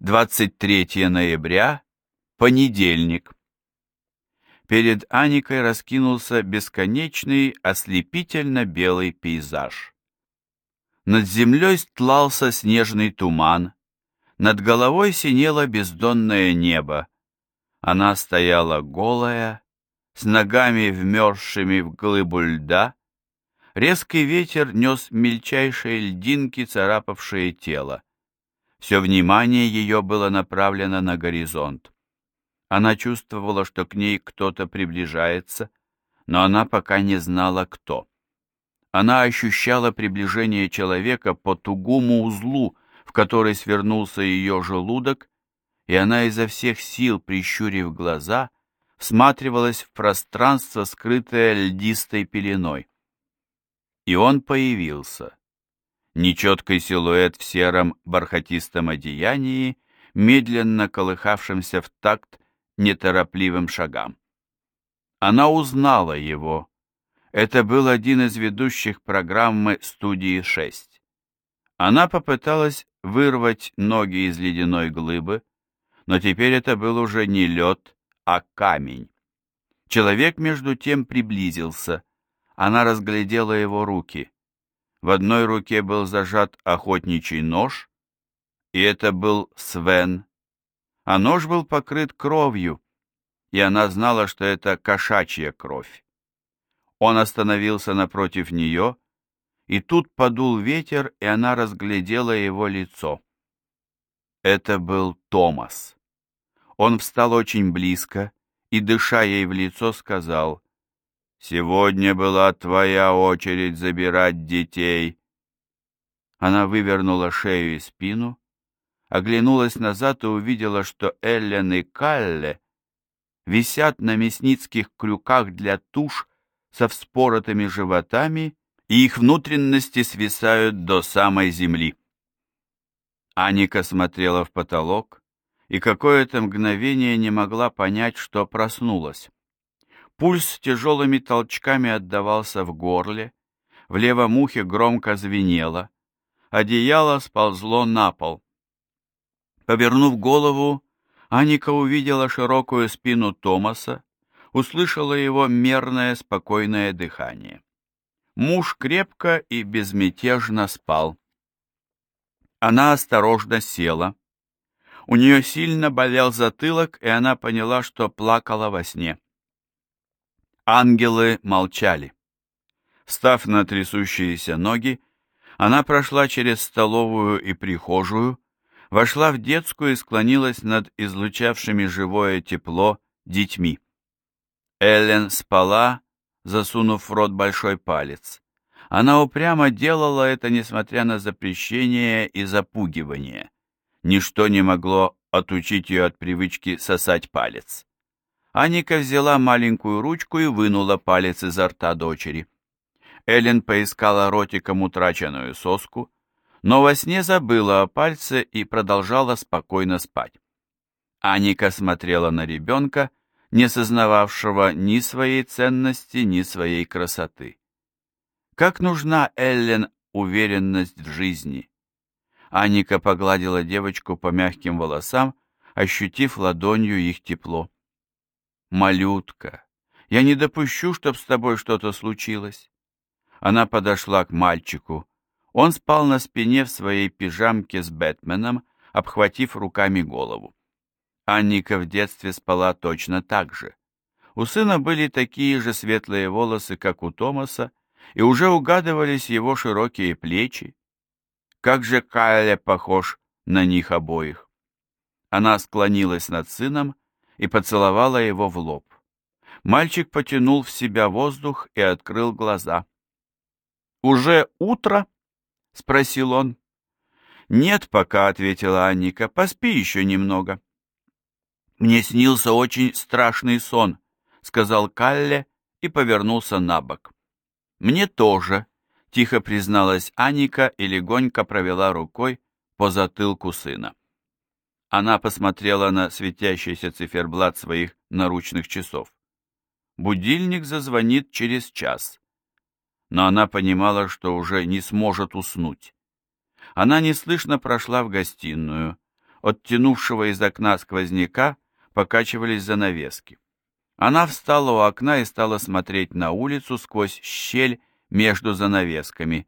23 ноября, понедельник. Перед Аникой раскинулся бесконечный ослепительно-белый пейзаж. Над землей стлался снежный туман, над головой синело бездонное небо. Она стояла голая, с ногами вмерзшими в глыбу льда. Резкий ветер нес мельчайшие льдинки, царапавшие тело. Все внимание ее было направлено на горизонт. Она чувствовала, что к ней кто-то приближается, но она пока не знала, кто. Она ощущала приближение человека по тугому узлу, в который свернулся ее желудок, и она изо всех сил, прищурив глаза, всматривалась в пространство, скрытое льдистой пеленой. И он появился нечеткий силуэт в сером бархатистом одеянии, медленно колыхавшемся в такт неторопливым шагам. Она узнала его. Это был один из ведущих программы студии 6. Она попыталась вырвать ноги из ледяной глыбы, но теперь это был уже не лед, а камень. Человек между тем приблизился. Она разглядела его руки. В одной руке был зажат охотничий нож, и это был Свен, а нож был покрыт кровью, и она знала, что это кошачья кровь. Он остановился напротив нее, и тут подул ветер, и она разглядела его лицо. Это был Томас. Он встал очень близко и, дыша ей в лицо, сказал, Сегодня была твоя очередь забирать детей. Она вывернула шею и спину, оглянулась назад и увидела, что Эллен и Калле висят на мясницких крюках для туш со вспоротыми животами, и их внутренности свисают до самой земли. Аника смотрела в потолок и какое-то мгновение не могла понять, что проснулась. Пульс тяжелыми толчками отдавался в горле, в левом ухе громко звенело, одеяло сползло на пол. Повернув голову, Аника увидела широкую спину Томаса, услышала его мерное спокойное дыхание. Муж крепко и безмятежно спал. Она осторожно села. У нее сильно болел затылок, и она поняла, что плакала во сне. Ангелы молчали. Встав на трясущиеся ноги, она прошла через столовую и прихожую, вошла в детскую и склонилась над излучавшими живое тепло детьми. Эллен спала, засунув в рот большой палец. Она упрямо делала это, несмотря на запрещение и запугивание. Ничто не могло отучить ее от привычки сосать палец. Аника взяла маленькую ручку и вынула палец изо рта дочери. Эллен поискала ротиком утраченную соску, но во сне забыла о пальце и продолжала спокойно спать. Аника смотрела на ребенка, не сознававшего ни своей ценности, ни своей красоты. Как нужна Эллен уверенность в жизни? Аника погладила девочку по мягким волосам, ощутив ладонью их тепло малютка, я не допущу, чтоб с тобой что-то случилось. Она подошла к мальчику. Он спал на спине в своей пижамке с Бэтменом, обхватив руками голову. Анника в детстве спала точно так же. У сына были такие же светлые волосы, как у Томаса, и уже угадывались его широкие плечи. Как же Кайле похож на них обоих. Она склонилась над сыном и поцеловала его в лоб. Мальчик потянул в себя воздух и открыл глаза. «Уже утро?» — спросил он. «Нет пока», — ответила Анника, — «поспи еще немного». «Мне снился очень страшный сон», — сказал Калле и повернулся на бок. «Мне тоже», — тихо призналась Аника и легонько провела рукой по затылку сына. Она посмотрела на светящийся циферблат своих наручных часов. Будильник зазвонит через час. Но она понимала, что уже не сможет уснуть. Она неслышно прошла в гостиную. от тянувшего из окна сквозняка покачивались занавески. Она встала у окна и стала смотреть на улицу сквозь щель между занавесками,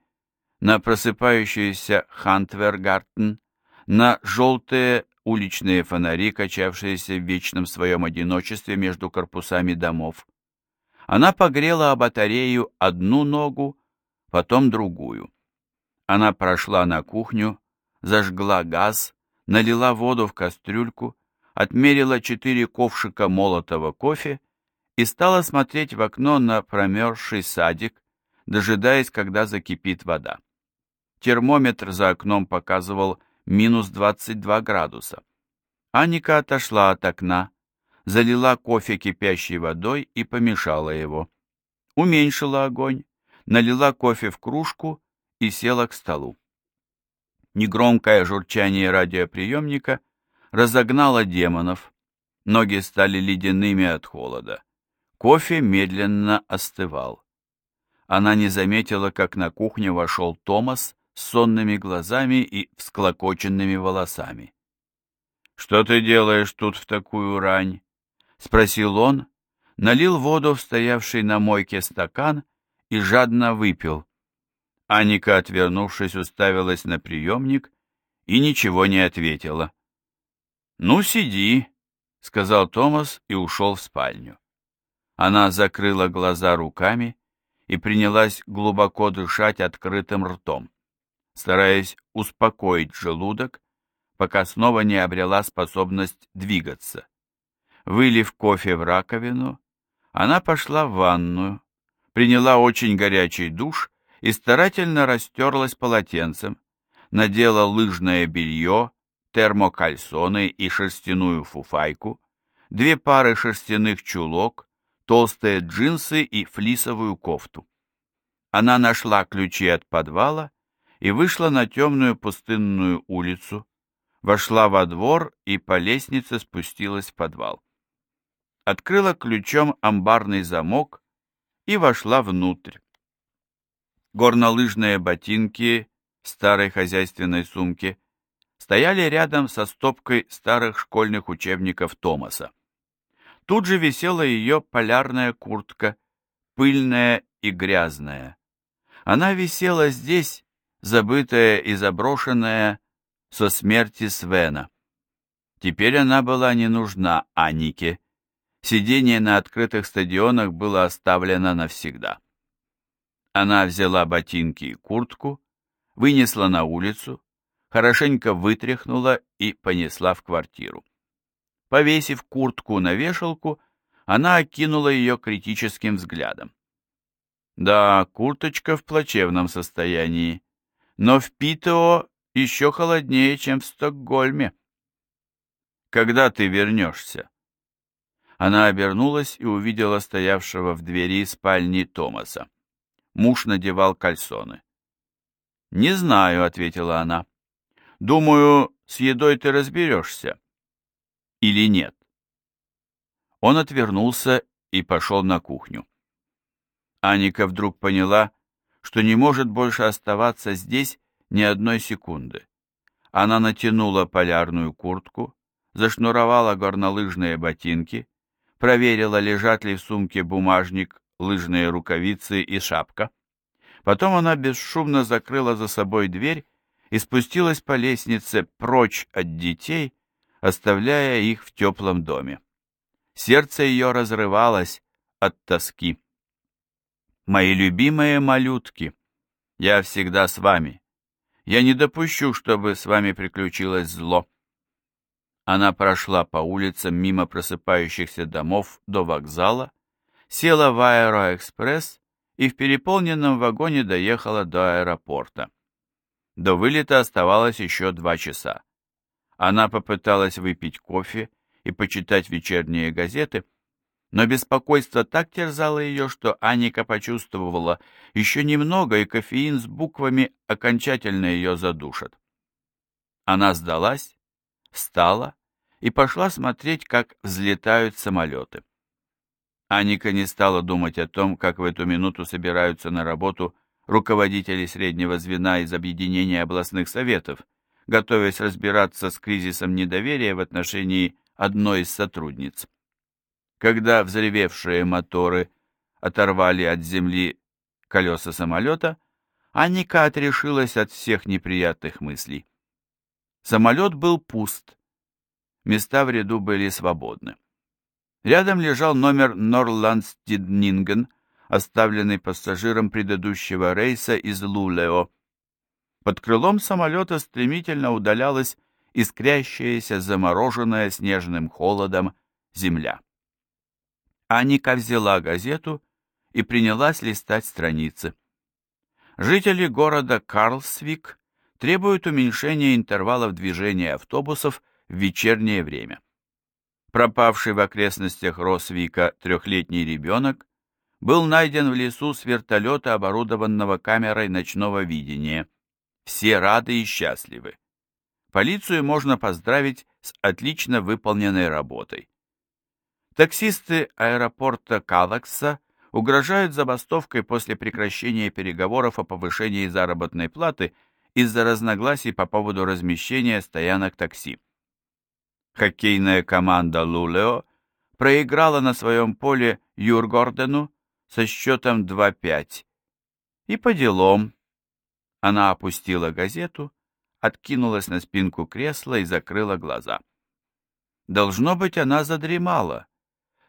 на просыпающийся Хантвергартен, на желтые уличные фонари, качавшиеся в вечном своем одиночестве между корпусами домов. Она погрела о батарею одну ногу, потом другую. Она прошла на кухню, зажгла газ, налила воду в кастрюльку, отмерила четыре ковшика молотого кофе и стала смотреть в окно на промерзший садик, дожидаясь, когда закипит вода. Термометр за окном показывал минус 22 градуса. Аника отошла от окна, залила кофе кипящей водой и помешала его. Уменьшила огонь, налила кофе в кружку и села к столу. Негромкое журчание радиоприемника разогнало демонов. Ноги стали ледяными от холода. Кофе медленно остывал. Она не заметила, как на кухню вошел Томас с сонными глазами и всклокоченными волосами. «Что ты делаешь тут в такую рань?» — спросил он, налил воду в стоявший на мойке стакан и жадно выпил. Аника, отвернувшись, уставилась на приемник и ничего не ответила. «Ну, сиди», — сказал Томас и ушел в спальню. Она закрыла глаза руками и принялась глубоко дышать открытым ртом стараясь успокоить желудок, пока снова не обрела способность двигаться. Вылив кофе в раковину, она пошла в ванную, приняла очень горячий душ и старательно растерлась полотенцем, надела лыжное белье, термокальсоны и шерстяную фуфайку, две пары шерстяных чулок, толстые джинсы и флисовую кофту. Она нашла ключи от подвала и вышла на темную пустынную улицу, вошла во двор и по лестнице спустилась в подвал. Открыла ключом амбарный замок и вошла внутрь. Горнолыжные ботинки в старой хозяйственной сумке стояли рядом со стопкой старых школьных учебников Томаса. Тут же висела ее полярная куртка, пыльная и грязная. Она висела здесь, забытая и заброшенная со смерти Свена. Теперь она была не нужна Анике. Сидение на открытых стадионах было оставлено навсегда. Она взяла ботинки и куртку, вынесла на улицу, хорошенько вытряхнула и понесла в квартиру. Повесив куртку на вешалку, она окинула ее критическим взглядом. Да, курточка в плачевном состоянии но в Питео еще холоднее, чем в Стокгольме. Когда ты вернешься? Она обернулась и увидела стоявшего в двери спальни Томаса. Муж надевал кальсоны. «Не знаю», — ответила она. «Думаю, с едой ты разберешься. Или нет?» Он отвернулся и пошел на кухню. Аника вдруг поняла, что не может больше оставаться здесь ни одной секунды. Она натянула полярную куртку, зашнуровала горнолыжные ботинки, проверила, лежат ли в сумке бумажник, лыжные рукавицы и шапка. Потом она бесшумно закрыла за собой дверь и спустилась по лестнице прочь от детей, оставляя их в теплом доме. Сердце ее разрывалось от тоски. Мои любимые малютки, я всегда с вами. Я не допущу, чтобы с вами приключилось зло. Она прошла по улицам мимо просыпающихся домов до вокзала, села в аэроэкспресс и в переполненном вагоне доехала до аэропорта. До вылета оставалось еще два часа. Она попыталась выпить кофе и почитать вечерние газеты, но беспокойство так терзало ее, что Аника почувствовала еще немного, и кофеин с буквами окончательно ее задушат. Она сдалась, встала и пошла смотреть, как взлетают самолеты. Аника не стала думать о том, как в эту минуту собираются на работу руководители среднего звена из объединения областных советов, готовясь разбираться с кризисом недоверия в отношении одной из сотрудниц. Когда взревевшие моторы оторвали от земли колеса самолета, Анника отрешилась от всех неприятных мыслей. Самолет был пуст. Места в ряду были свободны. Рядом лежал номер Норландстиднинген, оставленный пассажиром предыдущего рейса из Лулео. Под крылом самолета стремительно удалялась искрящаяся, замороженная снежным холодом земля. Аника взяла газету и принялась листать страницы. Жители города Карлсвик требуют уменьшения интервалов движения автобусов в вечернее время. Пропавший в окрестностях Росвика трехлетний ребенок был найден в лесу с вертолета, оборудованного камерой ночного видения. Все рады и счастливы. Полицию можно поздравить с отлично выполненной работой. Таксисты аэропорта Калакса угрожают забастовкой после прекращения переговоров о повышении заработной платы из-за разногласий по поводу размещения стоянок такси. Хоккейная команда Лулео проиграла на своем поле Юргордену со счетом 2-5. И по делам. Она опустила газету, откинулась на спинку кресла и закрыла глаза. Должно быть, она задремала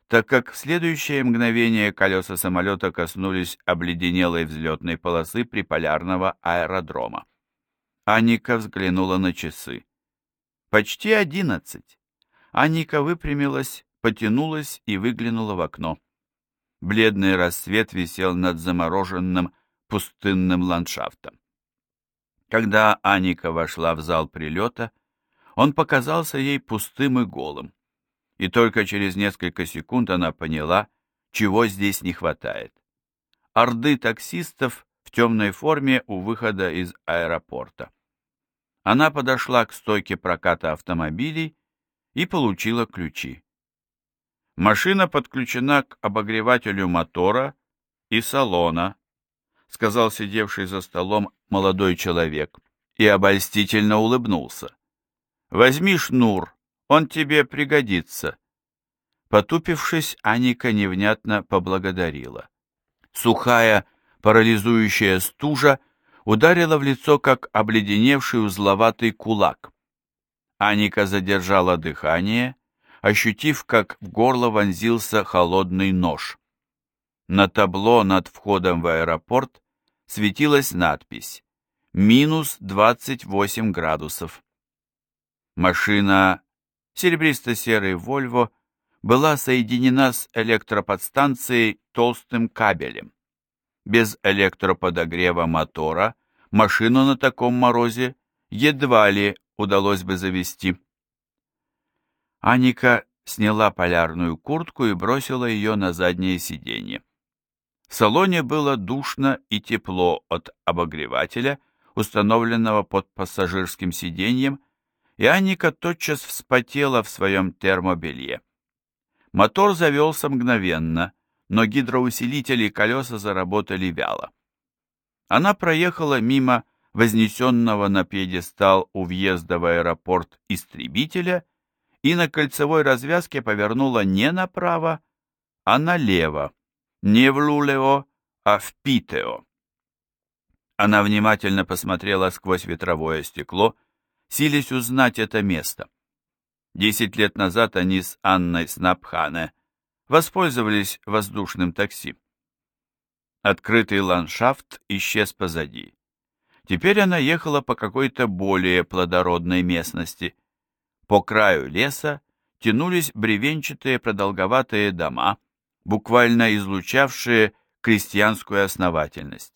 так как в следующее мгновение колеса самолета коснулись обледенелой взлетной полосы приполярного аэродрома. Аника взглянула на часы. Почти одиннадцать. Аника выпрямилась, потянулась и выглянула в окно. Бледный рассвет висел над замороженным пустынным ландшафтом. Когда Аника вошла в зал прилета, он показался ей пустым и голым и только через несколько секунд она поняла, чего здесь не хватает. Орды таксистов в темной форме у выхода из аэропорта. Она подошла к стойке проката автомобилей и получила ключи. Машина подключена к обогревателю мотора и салона, сказал сидевший за столом молодой человек и обольстительно улыбнулся. Возьми шнур, он тебе пригодится. Потупившись, Аника невнятно поблагодарила. Сухая, парализующая стужа ударила в лицо, как обледеневший узловатый кулак. Аника задержала дыхание, ощутив, как в горло вонзился холодный нож. На табло над входом в аэропорт светилась надпись «Минус 28 градусов». Машина серебристо-серый «Вольво» была соединена с электроподстанцией толстым кабелем. Без электроподогрева мотора машину на таком морозе едва ли удалось бы завести. Аника сняла полярную куртку и бросила ее на заднее сиденье. В салоне было душно и тепло от обогревателя, установленного под пассажирским сиденьем, и Анника тотчас вспотела в своем термобелье. Мотор завелся мгновенно, но гидроусилители колеса заработали вяло. Она проехала мимо вознесенного на пьедестал у въезда в аэропорт истребителя и на кольцевой развязке повернула не направо, а налево, не в Лулео, а в Питео. Она внимательно посмотрела сквозь ветровое стекло сились узнать это место. Десять лет назад они с Анной Снапхане воспользовались воздушным такси. Открытый ландшафт исчез позади. Теперь она ехала по какой-то более плодородной местности. По краю леса тянулись бревенчатые продолговатые дома, буквально излучавшие крестьянскую основательность.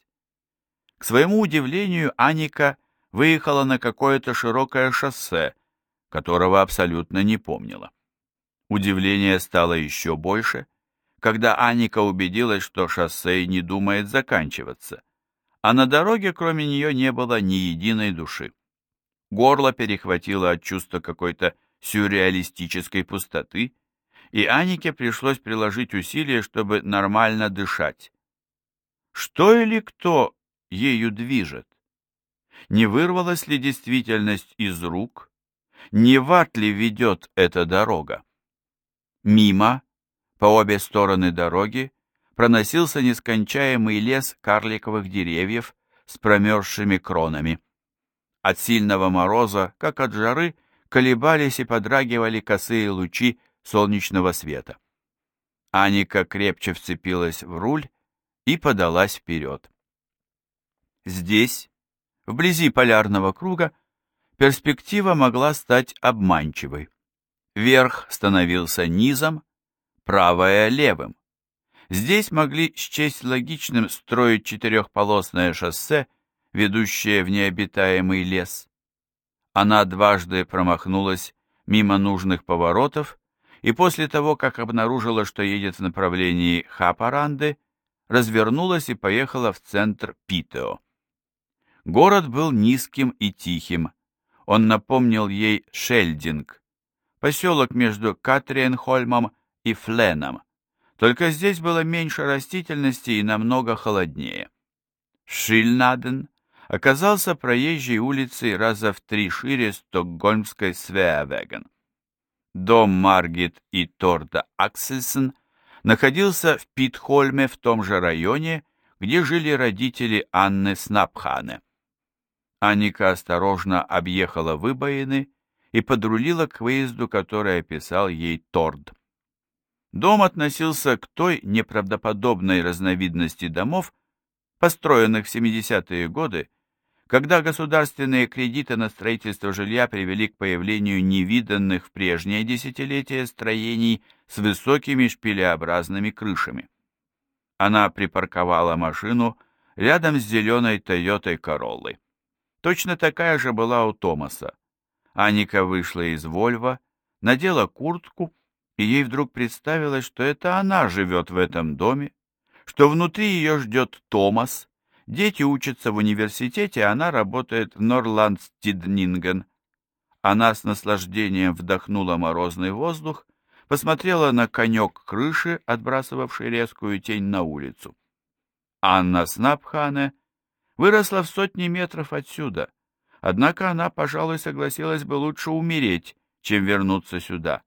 К своему удивлению, Аника выехала на какое-то широкое шоссе, которого абсолютно не помнила. Удивление стало еще больше, когда Аника убедилась, что шоссе не думает заканчиваться, а на дороге кроме нее не было ни единой души. Горло перехватило от чувства какой-то сюрреалистической пустоты, и Анике пришлось приложить усилия, чтобы нормально дышать. Что или кто ею движет? Не вырвалась ли действительность из рук, не в ад ли ведет эта дорога. Мимо, по обе стороны дороги, проносился нескончаемый лес карликовых деревьев с промерзшими кронами. От сильного мороза, как от жары, колебались и подрагивали косые лучи солнечного света. Аника крепче вцепилась в руль и подалась вперед. Здесь, вблизи полярного круга, перспектива могла стать обманчивой. Верх становился низом, правое — левым. Здесь могли счесть логичным строить четырехполосное шоссе, ведущее в необитаемый лес. Она дважды промахнулась мимо нужных поворотов, и после того, как обнаружила, что едет в направлении Хапаранды, развернулась и поехала в центр Питео. Город был низким и тихим. Он напомнил ей Шельдинг, поселок между Катриенхольмом и Фленом. Только здесь было меньше растительности и намного холоднее. Шильнаден оказался проезжей улицей раза в три шире стокгольмской Свеавеген. Дом Маргит и Торда Аксельсен находился в Питхольме в том же районе, где жили родители Анны Снапхане. Аника осторожно объехала выбоины и подрулила к выезду, который описал ей Торд. Дом относился к той неправдоподобной разновидности домов, построенных в 70-е годы, когда государственные кредиты на строительство жилья привели к появлению невиданных в прежнее десятилетие строений с высокими шпилеобразными крышами. Она припарковала машину рядом с зеленой Тойотой Короллой. Точно такая же была у Томаса. Аника вышла из Вольва, надела куртку, и ей вдруг представилось, что это она живет в этом доме, что внутри ее ждет Томас, дети учатся в университете, а она работает в Норландстиднинген. Она с наслаждением вдохнула морозный воздух, посмотрела на конек крыши, отбрасывавший резкую тень на улицу. Анна Снапхане выросла в сотни метров отсюда, однако она, пожалуй, согласилась бы лучше умереть, чем вернуться сюда.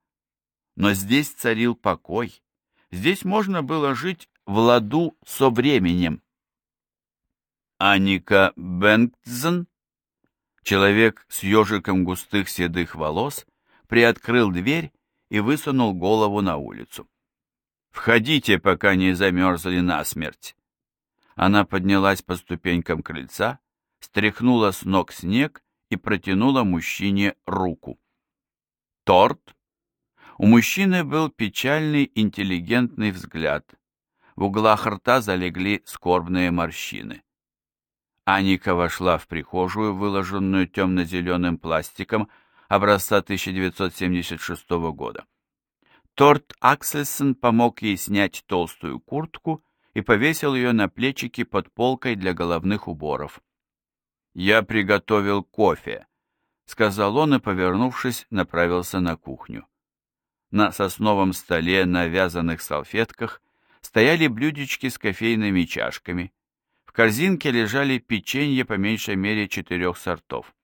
Но здесь царил покой, здесь можно было жить в ладу со временем. Аника Бенгтзен, человек с ежиком густых седых волос, приоткрыл дверь и высунул голову на улицу. «Входите, пока не замерзли насмерть». Она поднялась по ступенькам крыльца, стряхнула с ног снег и протянула мужчине руку. «Торт?» У мужчины был печальный, интеллигентный взгляд. В углах рта залегли скорбные морщины. Аника вошла в прихожую, выложенную темно-зеленым пластиком образца 1976 года. Торт Аксельсон помог ей снять толстую куртку и повесил ее на плечики под полкой для головных уборов. «Я приготовил кофе», — сказал он и, повернувшись, направился на кухню. На сосновом столе на вязаных салфетках стояли блюдечки с кофейными чашками. В корзинке лежали печенье по меньшей мере четырех сортов.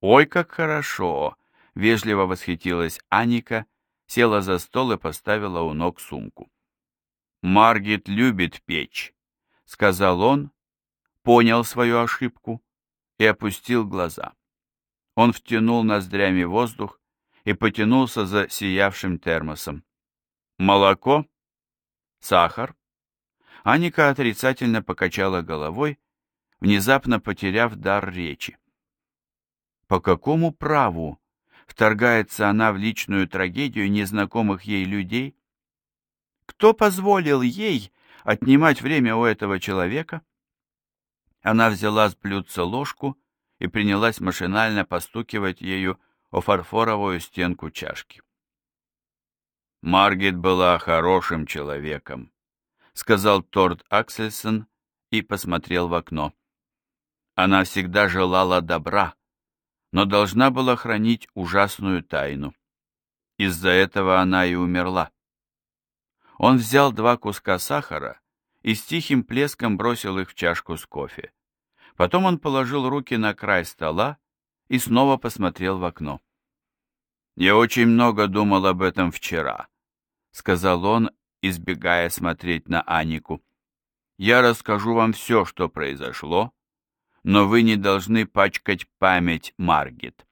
«Ой, как хорошо!» — вежливо восхитилась Аника, села за стол и поставила у ног сумку. «Маргит любит печь», — сказал он, понял свою ошибку и опустил глаза. Он втянул ноздрями воздух и потянулся за сиявшим термосом. «Молоко? Сахар?» Аника отрицательно покачала головой, внезапно потеряв дар речи. По какому праву вторгается она в личную трагедию незнакомых ей людей? Кто позволил ей отнимать время у этого человека? Она взяла с блюдца ложку и принялась машинально постукивать ею о фарфоровую стенку чашки. Маргет была хорошим человеком, сказал Торд Аксельсон и посмотрел в окно. Она всегда желала добра, но должна была хранить ужасную тайну. Из-за этого она и умерла. Он взял два куска сахара и с тихим плеском бросил их в чашку с кофе. Потом он положил руки на край стола и снова посмотрел в окно. «Я очень много думал об этом вчера», — сказал он, избегая смотреть на Анику. «Я расскажу вам все, что произошло, но вы не должны пачкать память Маргет».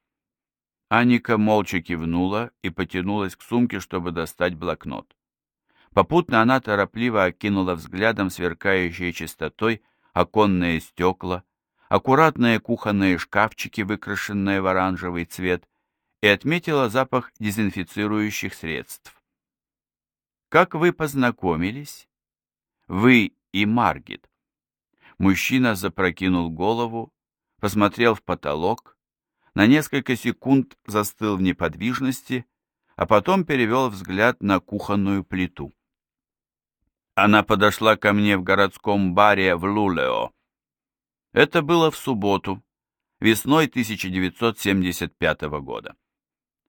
Аника молча кивнула и потянулась к сумке, чтобы достать блокнот. Попутно она торопливо окинула взглядом сверкающие чистотой оконные стекла, аккуратные кухонные шкафчики, выкрашенные в оранжевый цвет, и отметила запах дезинфицирующих средств. «Как вы познакомились?» «Вы и Маргит». Мужчина запрокинул голову, посмотрел в потолок, на несколько секунд застыл в неподвижности, а потом перевел взгляд на кухонную плиту. Она подошла ко мне в городском баре в Лулео. Это было в субботу, весной 1975 года.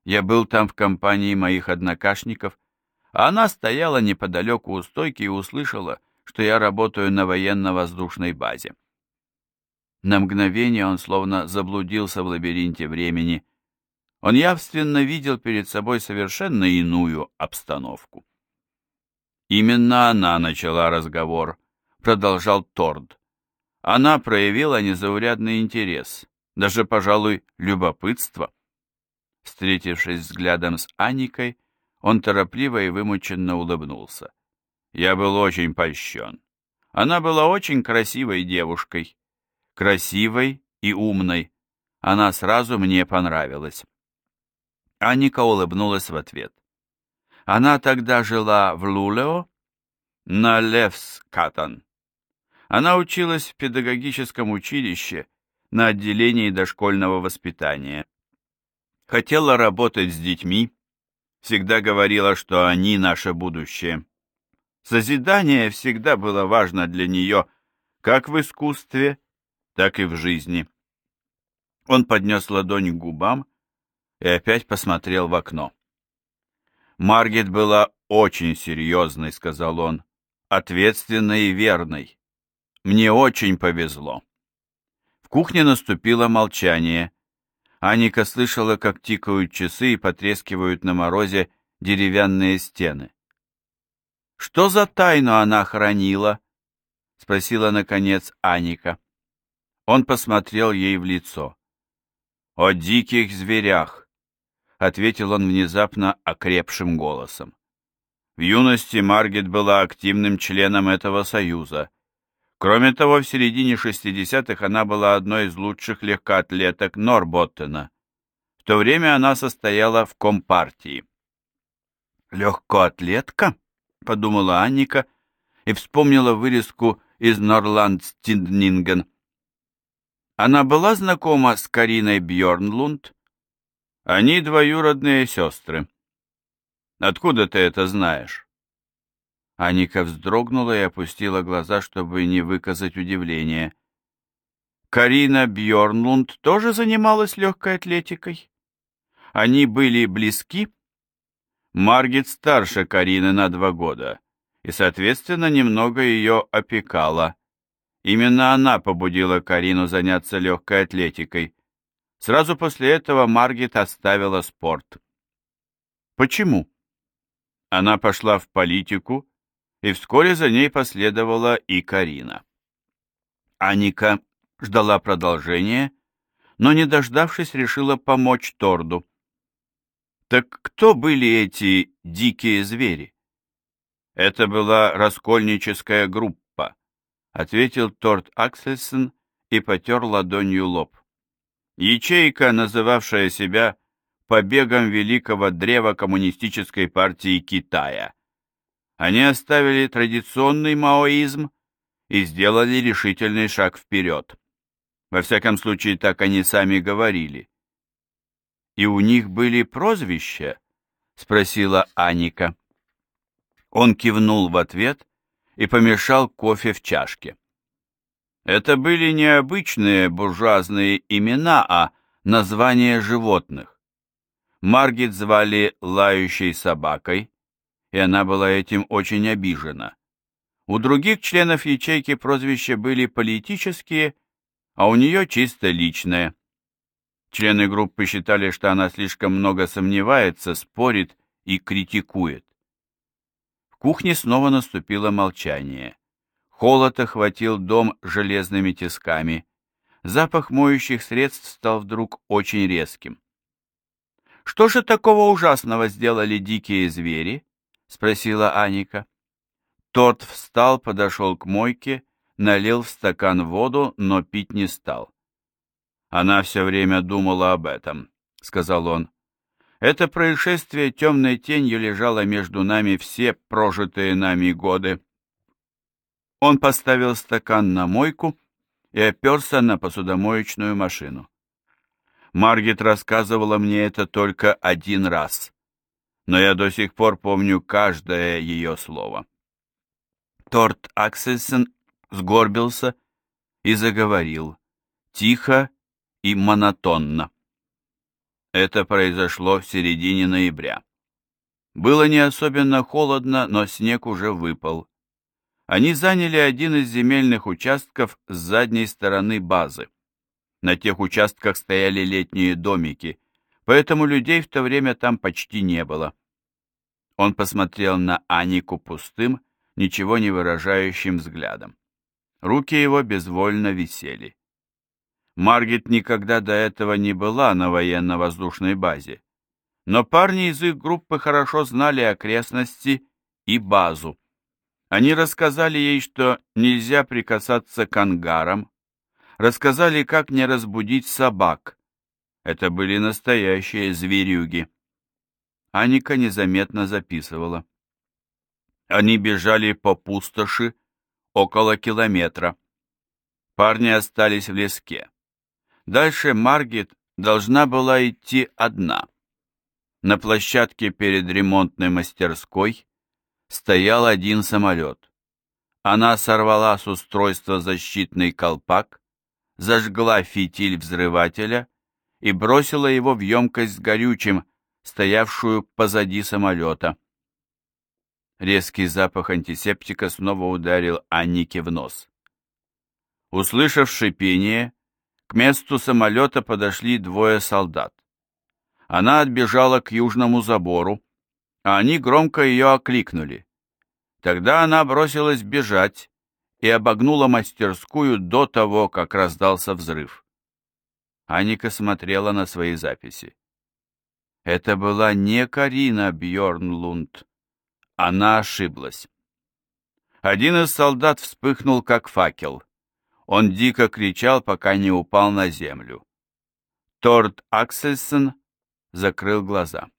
Я был там в компании моих однокашников, а она стояла неподалеку у стойки и услышала, что я работаю на военно-воздушной базе. На мгновение он словно заблудился в лабиринте времени. Он явственно видел перед собой совершенно иную обстановку. Именно она начала разговор, продолжал Торд. Она проявила незаурядный интерес, даже, пожалуй, любопытство. Встретившись взглядом с Аникой, он торопливо и вымученно улыбнулся. Я был очень польщен. Она была очень красивой девушкой. Красивой и умной. Она сразу мне понравилась. Аника улыбнулась в ответ. Она тогда жила в Лулео, на Левскатан. Она училась в педагогическом училище на отделении дошкольного воспитания. Хотела работать с детьми, всегда говорила, что они наше будущее. Созидание всегда было важно для нее как в искусстве, так и в жизни. Он поднес ладонь к губам и опять посмотрел в окно. Маргет была очень серьезной, сказал он, ответственной и верной. Мне очень повезло. В кухне наступило молчание. Аника слышала, как тикают часы и потрескивают на морозе деревянные стены. «Что за тайну она хранила?» — спросила, наконец, Аника. Он посмотрел ей в лицо. «О диких зверях!» — ответил он внезапно окрепшим голосом. В юности Маргет была активным членом этого союза. Кроме того, в середине 60-х она была одной из лучших легкоатлеток Норботтена. В то время она состояла в Компартии. «Легкоатлетка?» — подумала Анника и вспомнила вырезку из Норландстинднинген. Она была знакома с Кариной Бьорнлунд. Они двоюродные сестры. Откуда ты это знаешь?» Аника вздрогнула и опустила глаза, чтобы не выказать удивления. Карина Бьорнлунд тоже занималась легкой атлетикой. Они были близки. Маргит старше Карины на два года и, соответственно, немного ее опекала. Именно она побудила Карину заняться легкой атлетикой. Сразу после этого Маргит оставила спорт. Почему? Она пошла в политику, и вскоре за ней последовала и Карина. Аника ждала продолжения, но, не дождавшись, решила помочь Торду. Так кто были эти дикие звери? Это была раскольническая группа, ответил Торд Аксельсон и потер ладонью лоб. Ячейка, называвшая себя побегом великого древа коммунистической партии Китая. Они оставили традиционный маоизм и сделали решительный шаг вперед. Во всяком случае, так они сами говорили. «И у них были прозвища?» — спросила Аника. Он кивнул в ответ и помешал кофе в чашке. Это были не обычные буржуазные имена, а названия животных. Маргит звали лающей собакой, и она была этим очень обижена. У других членов ячейки прозвища были политические, а у нее чисто личное. Члены группы считали, что она слишком много сомневается, спорит и критикует. В кухне снова наступило молчание. Холод охватил дом железными тисками. Запах моющих средств стал вдруг очень резким. «Что же такого ужасного сделали дикие звери?» — спросила Аника. Тот встал, подошел к мойке, налил в стакан воду, но пить не стал. Она все время думала об этом, — сказал он. Это происшествие темной тенью лежало между нами все прожитые нами годы. Он поставил стакан на мойку и оперся на посудомоечную машину. Маргит рассказывала мне это только один раз, но я до сих пор помню каждое ее слово. Торт Аксельсон сгорбился и заговорил, тихо и монотонно. Это произошло в середине ноября. Было не особенно холодно, но снег уже выпал. Они заняли один из земельных участков с задней стороны базы. На тех участках стояли летние домики, поэтому людей в то время там почти не было. Он посмотрел на Анику пустым, ничего не выражающим взглядом. Руки его безвольно висели. Маргет никогда до этого не была на военно-воздушной базе, но парни из их группы хорошо знали окрестности и базу. Они рассказали ей, что нельзя прикасаться к ангарам, рассказали, как не разбудить собак. Это были настоящие зверюги. Аника незаметно записывала. Они бежали по пустоши около километра. Парни остались в леске. Дальше Маргит должна была идти одна. На площадке перед ремонтной мастерской стоял один самолет. Она сорвала с устройства защитный колпак, зажгла фитиль взрывателя и бросила его в емкость с горючим, стоявшую позади самолета. Резкий запах антисептика снова ударил Аннике в нос. Услышав шипение, к месту самолета подошли двое солдат. Она отбежала к южному забору, а они громко ее окликнули. Тогда она бросилась бежать и обогнула мастерскую до того, как раздался взрыв. Аника смотрела на свои записи. Это была не Карина Бьорнлунд. Она ошиблась. Один из солдат вспыхнул, как факел. Он дико кричал, пока не упал на землю. Торд Аксельсон закрыл глаза.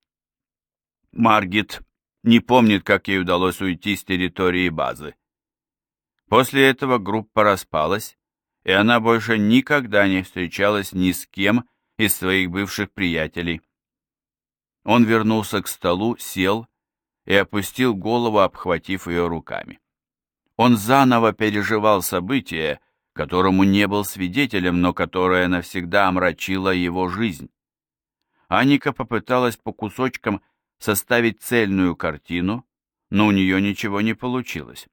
Маргит не помнит, как ей удалось уйти с территории базы. После этого группа распалась, и она больше никогда не встречалась ни с кем из своих бывших приятелей. Он вернулся к столу, сел и опустил голову, обхватив ее руками. Он заново переживал события, которому не был свидетелем, но которое навсегда омрачило его жизнь. Аника попыталась по кусочкам составить цельную картину, но у нее ничего не получилось.